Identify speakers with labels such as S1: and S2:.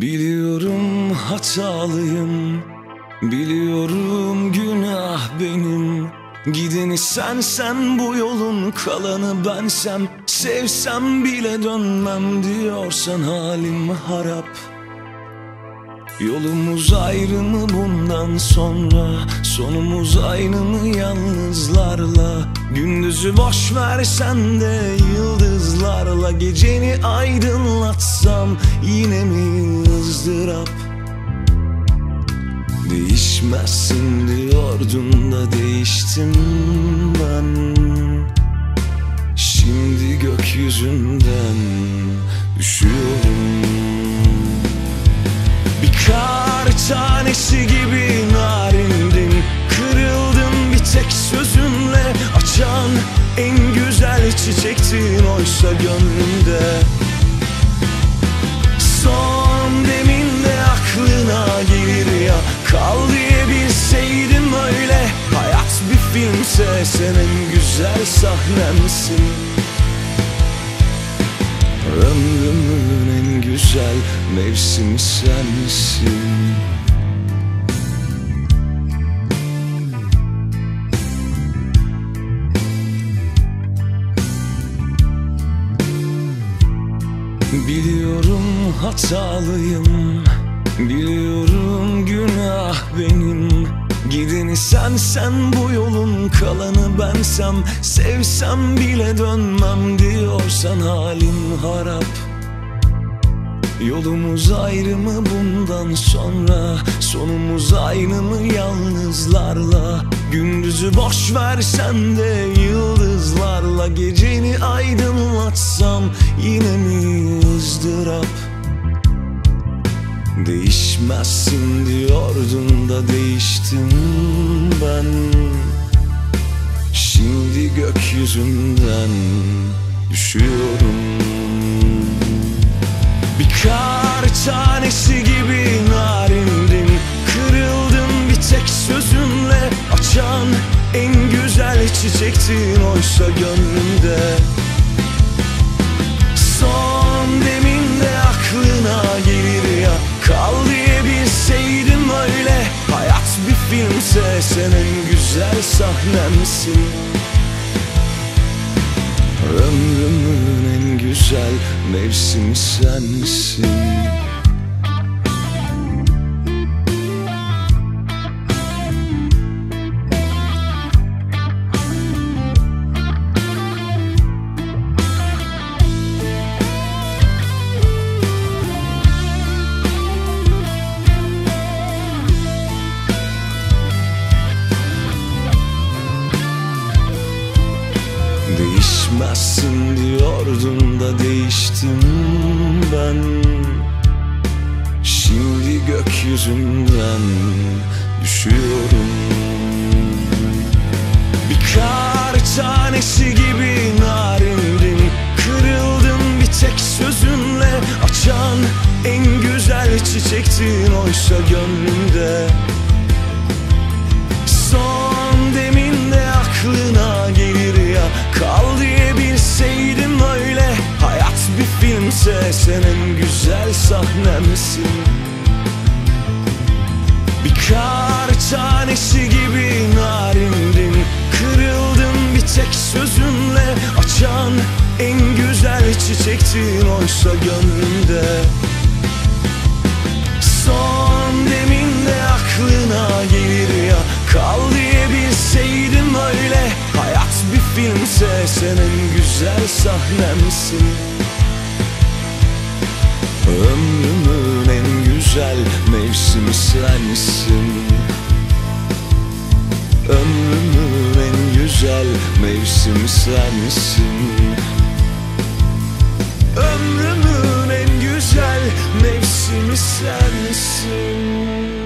S1: Biliyorum hatalıyım. Biliyorum günah benim. Gideni sen sen bu yolun kalanı bensem. Sevsem bile dönmem diyorsan halim harap Yolumuz ayrı mı bundan sonra? Sonumuz aynı mı yalnızlarla? Gündüzü boş versen de yıldızlarla Geceni aydınlatsam yine mi ızdırap? Değişmezsin diyordun da değiştim ben. Şimdi gökyüzünden düşüyorum tanesi gibi narindin Kırıldım bir tek sözünle. Açan en güzel çiçektin oysa gönlümde Son deminde aklına gelir ya. Kal diye bilseydim öyle. Hayat bir filmse sen en güzel sahnemsin. Ömrümün en güzel mevsimi sensin Biliyorum hatalıyım. Biliyorum günah benim. Gideni sen sen bu yolun kalanı bensem Sevsem bile dönmem diyorsan halim harap. Yolumuz ayrı mı bundan sonra? Sonumuz aynı mı yalnızlarla? Gündüzü boş versen de yıldızlarla Geceni aydınlatsam yine mi ızdırap? Değişmezsin diyordun da değiştim ben. Şimdi gökyüzünden düşüyorum. Bir kar tanesi çiçektin oysa gönlümde. Son deminde aklına gelir ya. Kal diye bilseydim öyle. Hayat bir filmse sen en güzel sahnemsin. Ömrümün en güzel mevsimi sensin Değişmezsin diyordun da değiştim ben. Şimdi gökyüzünden düşüyorum. Bir kar tanesi gibi narindin Kırıldım bir tek sözünle Açan en güzel çiçektin oysa gönlümde filmse sen en güzel sahnemsin. Bir kar tanesi gibi narindin. Kırıldım bir tek sözünle. Açan en güzel çiçektin oysa gönlümde Son deminde aklına gelir ya. Kal diye bilseydim öyle. Hayat bir filmse sen en güzel sahnemsin Ömrümün en güzel mevsimi sensin. Ömrümün en güzel mevsimi sensin. Ömrümün en güzel mevsimi sensin